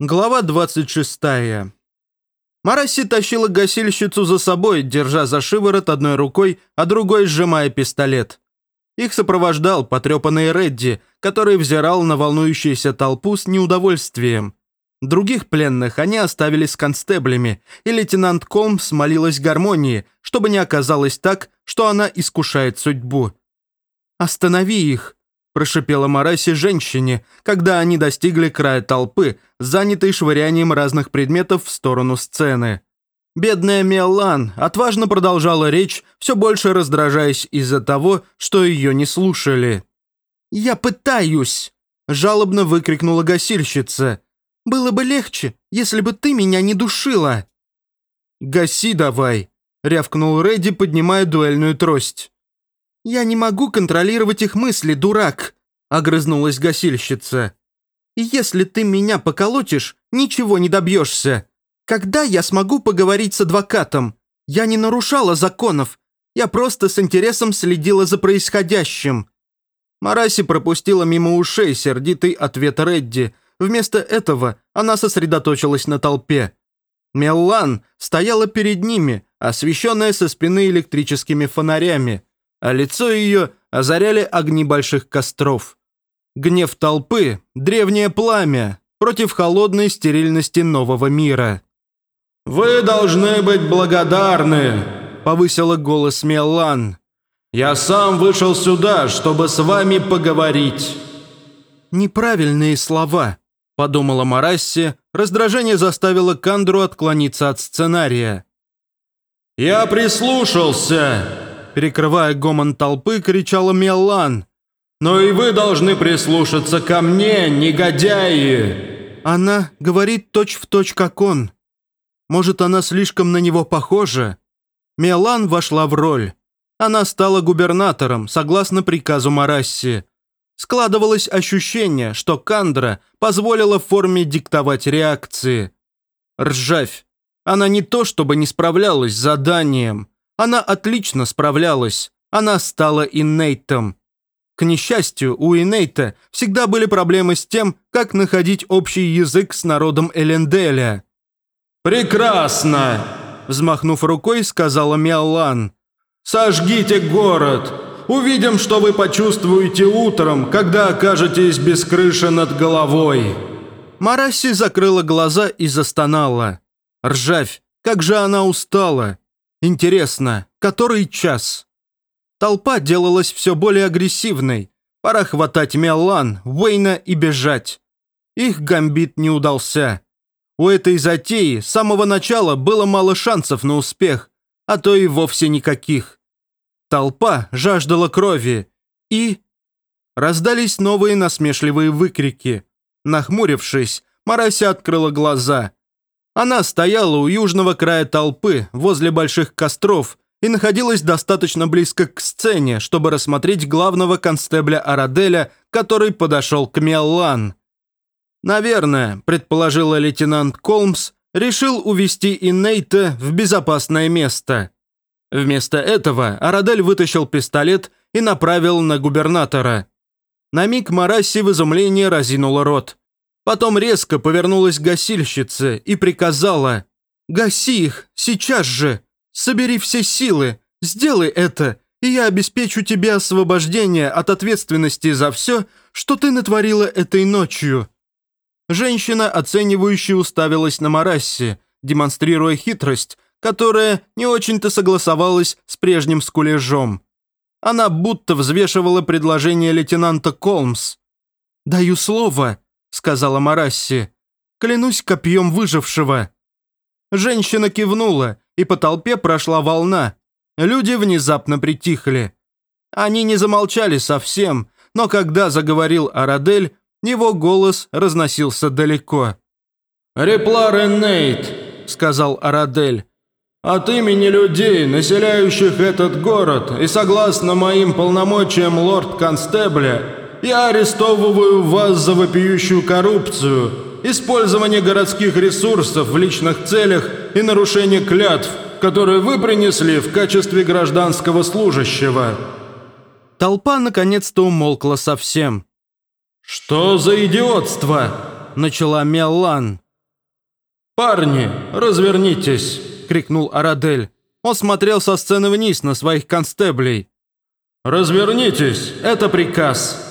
Глава 26. Мараси тащила гасильщицу за собой, держа за шиворот одной рукой, а другой сжимая пистолет. Их сопровождал потрепанный Редди, который взирал на волнующуюся толпу с неудовольствием. Других пленных они оставили с констеблями, и лейтенант Колмс молилась гармонии, чтобы не оказалось так, что она искушает судьбу. «Останови их!» Прошипела Мараси женщине, когда они достигли края толпы, занятой швырянием разных предметов в сторону сцены. Бедная Меллан отважно продолжала речь, все больше раздражаясь из-за того, что ее не слушали. «Я пытаюсь!» – жалобно выкрикнула гасильщица. «Было бы легче, если бы ты меня не душила!» «Гаси давай!» – рявкнул Редди, поднимая дуэльную трость. «Я не могу контролировать их мысли, дурак!» – огрызнулась гасильщица. «Если ты меня поколотишь, ничего не добьешься. Когда я смогу поговорить с адвокатом? Я не нарушала законов. Я просто с интересом следила за происходящим». Мараси пропустила мимо ушей сердитый ответ Редди. Вместо этого она сосредоточилась на толпе. Меллан стояла перед ними, освещенная со спины электрическими фонарями а лицо ее озаряли огни больших костров. Гнев толпы – древнее пламя против холодной стерильности нового мира. «Вы должны быть благодарны», – повысила голос Меллан. «Я сам вышел сюда, чтобы с вами поговорить». «Неправильные слова», – подумала Марасси, раздражение заставило Кандру отклониться от сценария. «Я прислушался», перекрывая гомон толпы, кричала Меллан. «Но и вы должны прислушаться ко мне, негодяи!» Она говорит точь-в-точь, точь, как он. Может, она слишком на него похожа? Мелан вошла в роль. Она стала губернатором, согласно приказу Марасси. Складывалось ощущение, что Кандра позволила форме диктовать реакции. Ржавь. Она не то чтобы не справлялась с заданием, она отлично справлялась. Она стала иннейтом. К несчастью, у Инейта всегда были проблемы с тем, как находить общий язык с народом Эленделя. «Прекрасно!» – взмахнув рукой, сказала Миолан. «Сожгите город! Увидим, что вы почувствуете утром, когда окажетесь без крыши над головой!» Мараси закрыла глаза и застонала. Ржавь, как же она устала! Интересно, который час? Толпа делалась все более агрессивной. Пора хватать Меллан, Уэйна и бежать. Их гамбит не удался. У этой затеи с самого начала было мало шансов на успех, а то и вовсе никаких. Толпа жаждала крови. И... Раздались новые насмешливые выкрики. Нахмурившись, Марася открыла глаза. Она стояла у южного края толпы, возле больших костров, и находилась достаточно близко к сцене, чтобы рассмотреть главного констебля Араделя, который подошел к Меллан. Наверное, предположила лейтенант Колмс, решил увести Иннейта в безопасное место. Вместо этого Арадель вытащил пистолет и направил на губернатора. На миг Марасси в изумлении разинула рот. Потом резко повернулась гасильщице и приказала «Гаси их, сейчас же! Собери все силы, сделай это, и я обеспечу тебе освобождение от ответственности за все, что ты натворила этой ночью». Женщина, оценивающе уставилась на Марасси, демонстрируя хитрость, которая не очень-то согласовалась с прежним скулежом. Она будто взвешивала предложение лейтенанта Колмс. «Даю слово», — сказала Марасси. «Клянусь копьем выжившего». Женщина кивнула, и по толпе прошла волна. Люди внезапно притихли. Они не замолчали совсем, но когда заговорил Арадель, его голос разносился далеко. «Реплар Нейт», — сказал Арадель, — «от имени людей, населяющих этот город, и согласно моим полномочиям лорд-констебля, я арестовываю вас за вопиющую коррупцию, использование городских ресурсов в личных целях и нарушение клятв, которые вы принесли в качестве гражданского служащего». Толпа наконец-то умолкла совсем. «Что за идиотство?» – начала Меллан. «Парни, развернитесь!» – крикнул Арадель. Он смотрел со сцены вниз на своих констеблей. «Развернитесь! Это приказ!»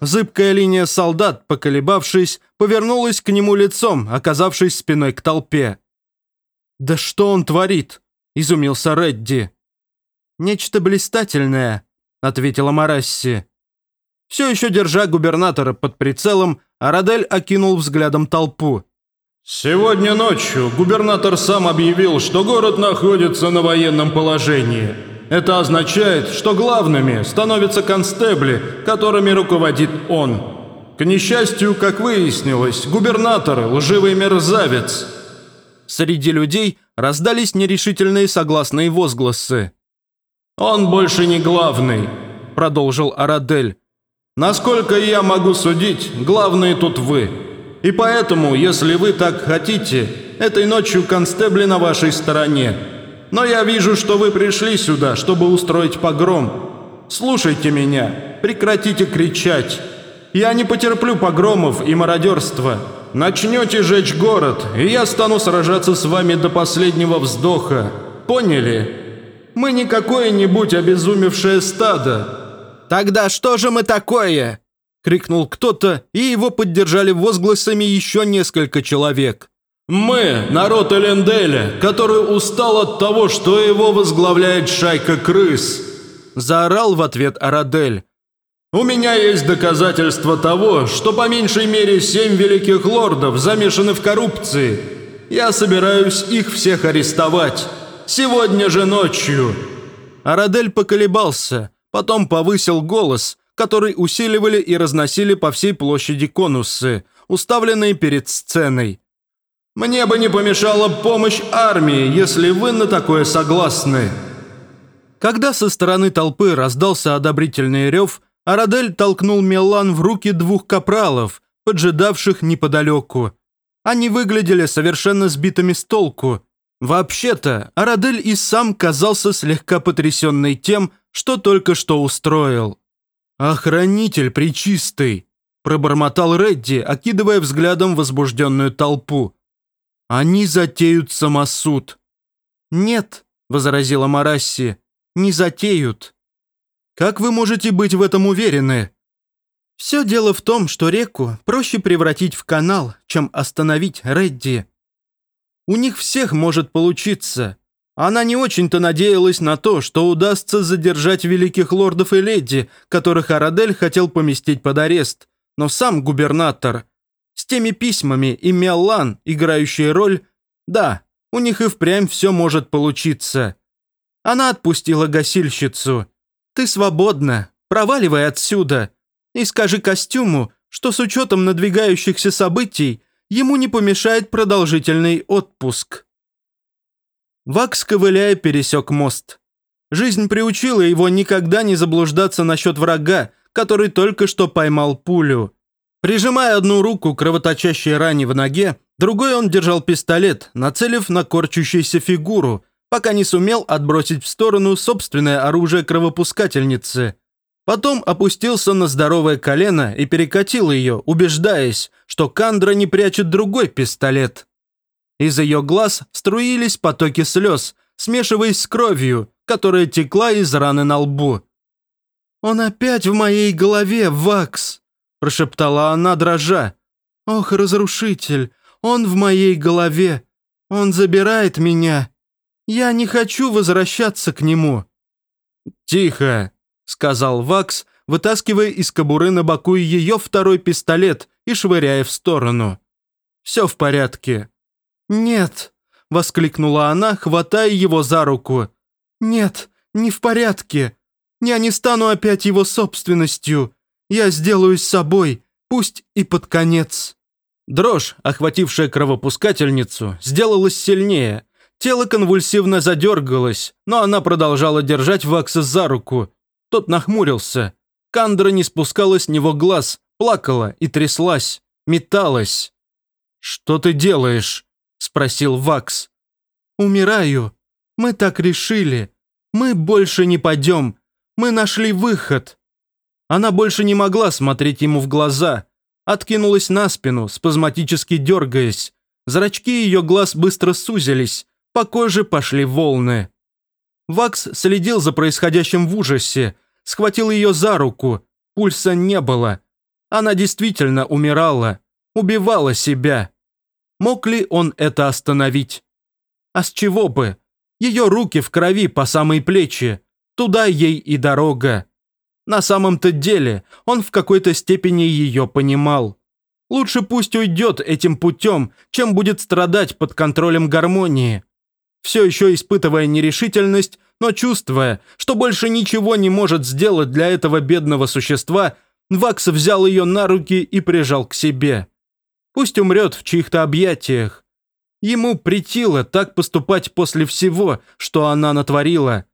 Зыбкая линия солдат, поколебавшись, повернулась к нему лицом, оказавшись спиной к толпе. «Да что он творит?» – изумился Редди. «Нечто блистательное», – ответила Марасси. Все еще держа губернатора под прицелом, Арадель окинул взглядом толпу. «Сегодня ночью губернатор сам объявил, что город находится на военном положении. Это означает, что главными становятся констебли, которыми руководит он. К несчастью, как выяснилось, губернатор – лживый мерзавец». Среди людей раздались нерешительные согласные возгласы. «Он больше не главный», – продолжил Арадель. «Насколько я могу судить, главные тут вы». И поэтому, если вы так хотите, этой ночью констебли на вашей стороне. Но я вижу, что вы пришли сюда, чтобы устроить погром. Слушайте меня, прекратите кричать. Я не потерплю погромов и мародерства. Начнете жечь город, и я стану сражаться с вами до последнего вздоха. Поняли? Мы не какое-нибудь обезумевшее стадо. Тогда что же мы такое? – крикнул кто-то, и его поддержали возгласами еще несколько человек. «Мы – народ Эленделя, который устал от того, что его возглавляет шайка крыс!» – заорал в ответ Арадель. «У меня есть доказательства того, что по меньшей мере семь великих лордов замешаны в коррупции. Я собираюсь их всех арестовать. Сегодня же ночью!» Арадель поколебался, потом повысил голос, который усиливали и разносили по всей площади конусы, уставленные перед сценой. «Мне бы не помешала помощь армии, если вы на такое согласны». Когда со стороны толпы раздался одобрительный рев, Арадель толкнул Мелан в руки двух капралов, поджидавших неподалеку. Они выглядели совершенно сбитыми с толку. Вообще-то, Арадель и сам казался слегка потрясенный тем, что только что устроил. «Охранитель причистый!» – пробормотал Редди, окидывая взглядом возбужденную толпу. «Они затеют самосуд». «Нет», – возразила Марасси, – «не затеют». «Как вы можете быть в этом уверены?» «Все дело в том, что реку проще превратить в канал, чем остановить Редди. У них всех может получиться, она не очень-то надеялась на то, что удастся задержать великих лордов и леди, которых Арадель хотел поместить под арест. Но сам губернатор... Теми письмами и Меллан, играющие роль... Да, у них и впрямь все может получиться. Она отпустила гасильщицу. «Ты свободна. Проваливай отсюда. И скажи костюму, что с учетом надвигающихся событий ему не помешает продолжительный отпуск». Вакс, ковыляя, пересек мост. Жизнь приучила его никогда не заблуждаться насчет врага, который только что поймал пулю. Прижимая одну руку к кровоточащей ране в ноге, другой он держал пистолет, нацелив на корчущуюся фигуру, пока не сумел отбросить в сторону собственное оружие кровопускательницы. Потом опустился на здоровое колено и перекатил ее, убеждаясь, что Кандра не прячет другой пистолет. Из ее глаз струились потоки слез, смешиваясь с кровью, которая текла из раны на лбу. «Он опять в моей голове, Вакс!» – прошептала она, дрожа. «Ох, разрушитель, он в моей голове! Он забирает меня! Я не хочу возвращаться к нему!» «Тихо!» – сказал Вакс, вытаскивая из кобуры на боку ее второй пистолет и швыряя в сторону. «Все в порядке. «Нет!» – воскликнула она, хватая его за руку. «Нет, не в порядке. Я не стану опять его собственностью. Я сделаю с собой, пусть и под конец». Дрожь, охватившая кровопускательницу, сделалась сильнее. Тело конвульсивно задергалось, но она продолжала держать Вакса за руку. Тот нахмурился. Кандра не спускала с него глаз, плакала и тряслась, металась. «Что ты делаешь?» спросил Вакс. «Умираю. Мы так решили. Мы больше не пойдем. Мы нашли выход». Она больше не могла смотреть ему в глаза. Откинулась на спину, спазматически дергаясь. Зрачки ее глаз быстро сузились, по коже пошли волны. Вакс следил за происходящим в ужасе, схватил ее за руку, пульса не было. Она действительно умирала, убивала себя. Мог ли он это остановить? А с чего бы? Ее руки в крови по самой плечи, туда ей и дорога. На самом-то деле он в какой-то степени ее понимал. Лучше пусть уйдет этим путем, чем будет страдать под контролем гармонии. Все еще испытывая нерешительность, но чувствуя, что больше ничего не может сделать для этого бедного существа, Вакс взял ее на руки и прижал к себе. Пусть умрет в чьих-то объятиях. Ему притило так поступать после всего, что она натворила.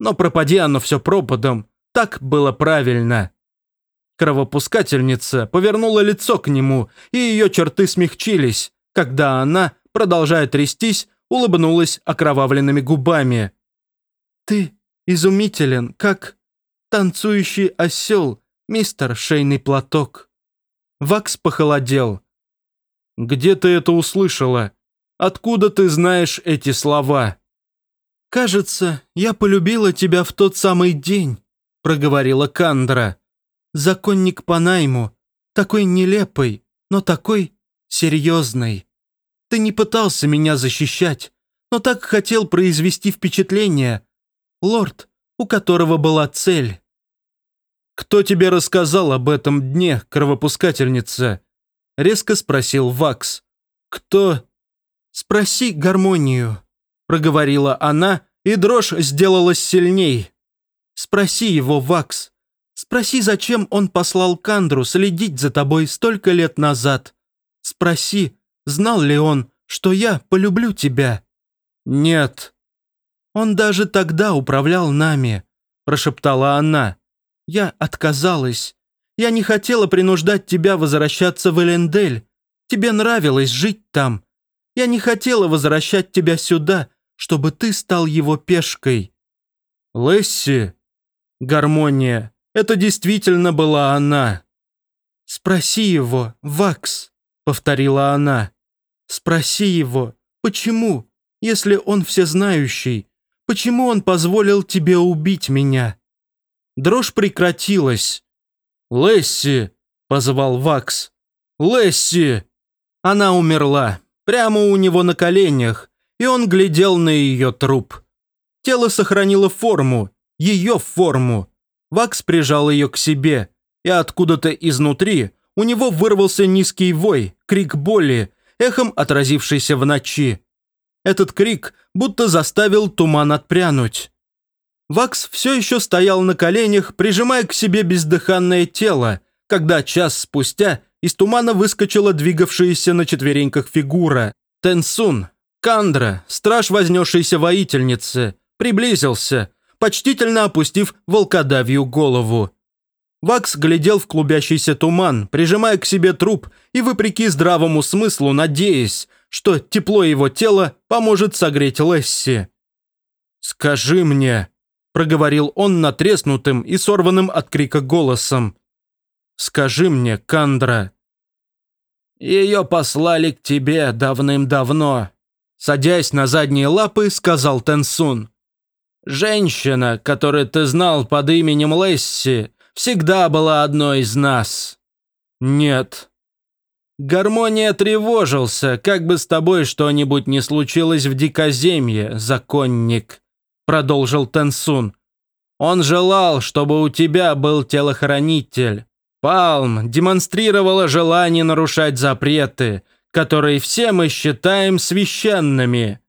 Но пропади оно все пропадом, так было правильно. Кровопускательница повернула лицо к нему, и ее черты смягчились, когда она, продолжая трястись, улыбнулась окровавленными губами. «Ты изумителен, как танцующий осел, мистер Шейный платок». Вакс похолодел. «Где ты это услышала? Откуда ты знаешь эти слова?» «Кажется, я полюбила тебя в тот самый день», — проговорила Кандра. «Законник по найму, такой нелепый, но такой серьезный. Ты не пытался меня защищать, но так хотел произвести впечатление. Лорд, у которого была цель». «Кто тебе рассказал об этом дне, кровопускательница?» — резко спросил Вакс. «Кто?» «Спроси гармонию», — проговорила она, и дрожь сделалась сильней. «Спроси его, Вакс. Спроси, зачем он послал Кандру следить за тобой столько лет назад. Спроси, знал ли он, что я полюблю тебя?» «Нет». «Он даже тогда управлял нами», – прошептала она. «Я отказалась. Я не хотела принуждать тебя возвращаться в Элендель. Тебе нравилось жить там. Я не хотела возвращать тебя сюда, чтобы ты стал его пешкой». «Лесси?» «Гармония. Это действительно была она». «Спроси его, Вакс», — повторила она. «Спроси его, почему, если он всезнающий, почему он позволил тебе убить меня?» Дрожь прекратилась. «Лесси!» – позвал Вакс. «Лесси!» Она умерла, прямо у него на коленях, и он глядел на ее труп. Тело сохранило форму, ее форму. Вакс прижал ее к себе, и откуда-то изнутри у него вырвался низкий вой, крик боли, эхом отразившийся в ночи. Этот крик будто заставил туман отпрянуть. Вакс все еще стоял на коленях, прижимая к себе бездыханное тело, когда час спустя из тумана выскочила двигавшаяся на четвереньках фигура. Тенсун, Кандра, страж вознесшейся воительницы, приблизился, почтительно опустив волкодавью голову. Вакс глядел в клубящийся туман, прижимая к себе труп и, вопреки здравому смыслу, надеясь, что тепло его тела поможет согреть Лесси. «Скажи мне», проговорил он натреснутым и сорванным от крика голосом. «Скажи мне, Кандра». «Ее послали к тебе давным-давно», садясь на задние лапы, сказал Тенсун. «Женщина, которую ты знал под именем Лесси, всегда была одной из нас». «Нет». «Гармония тревожился, как бы с тобой что-нибудь не случилось в дикоземье, законник» продолжил Тенсун. «Он желал, чтобы у тебя был телохранитель. Палм демонстрировала желание нарушать запреты, которые все мы считаем священными.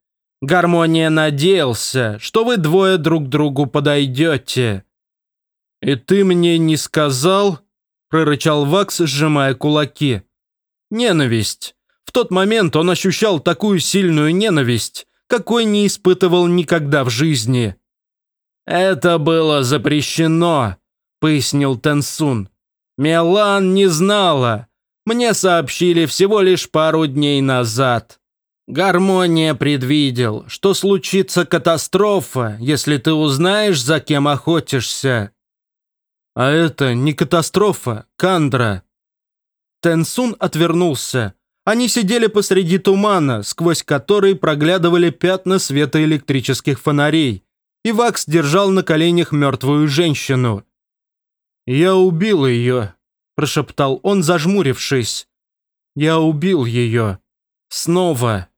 Гармония надеялся, что вы двое друг другу подойдете». «И ты мне не сказал?» – прорычал Вакс, сжимая кулаки. «Ненависть. В тот момент он ощущал такую сильную ненависть, какой не испытывал никогда в жизни. «Это было запрещено», — пояснил Тенсун. «Мелан не знала. Мне сообщили всего лишь пару дней назад. Гармония предвидел, что случится катастрофа, если ты узнаешь, за кем охотишься». «А это не катастрофа, Кандра». Тенсун отвернулся, Они сидели посреди тумана, сквозь который проглядывали пятна света электрических фонарей, и Вакс держал на коленях мертвую женщину. «Я убил ее», – прошептал он, зажмурившись. «Я убил ее. Снова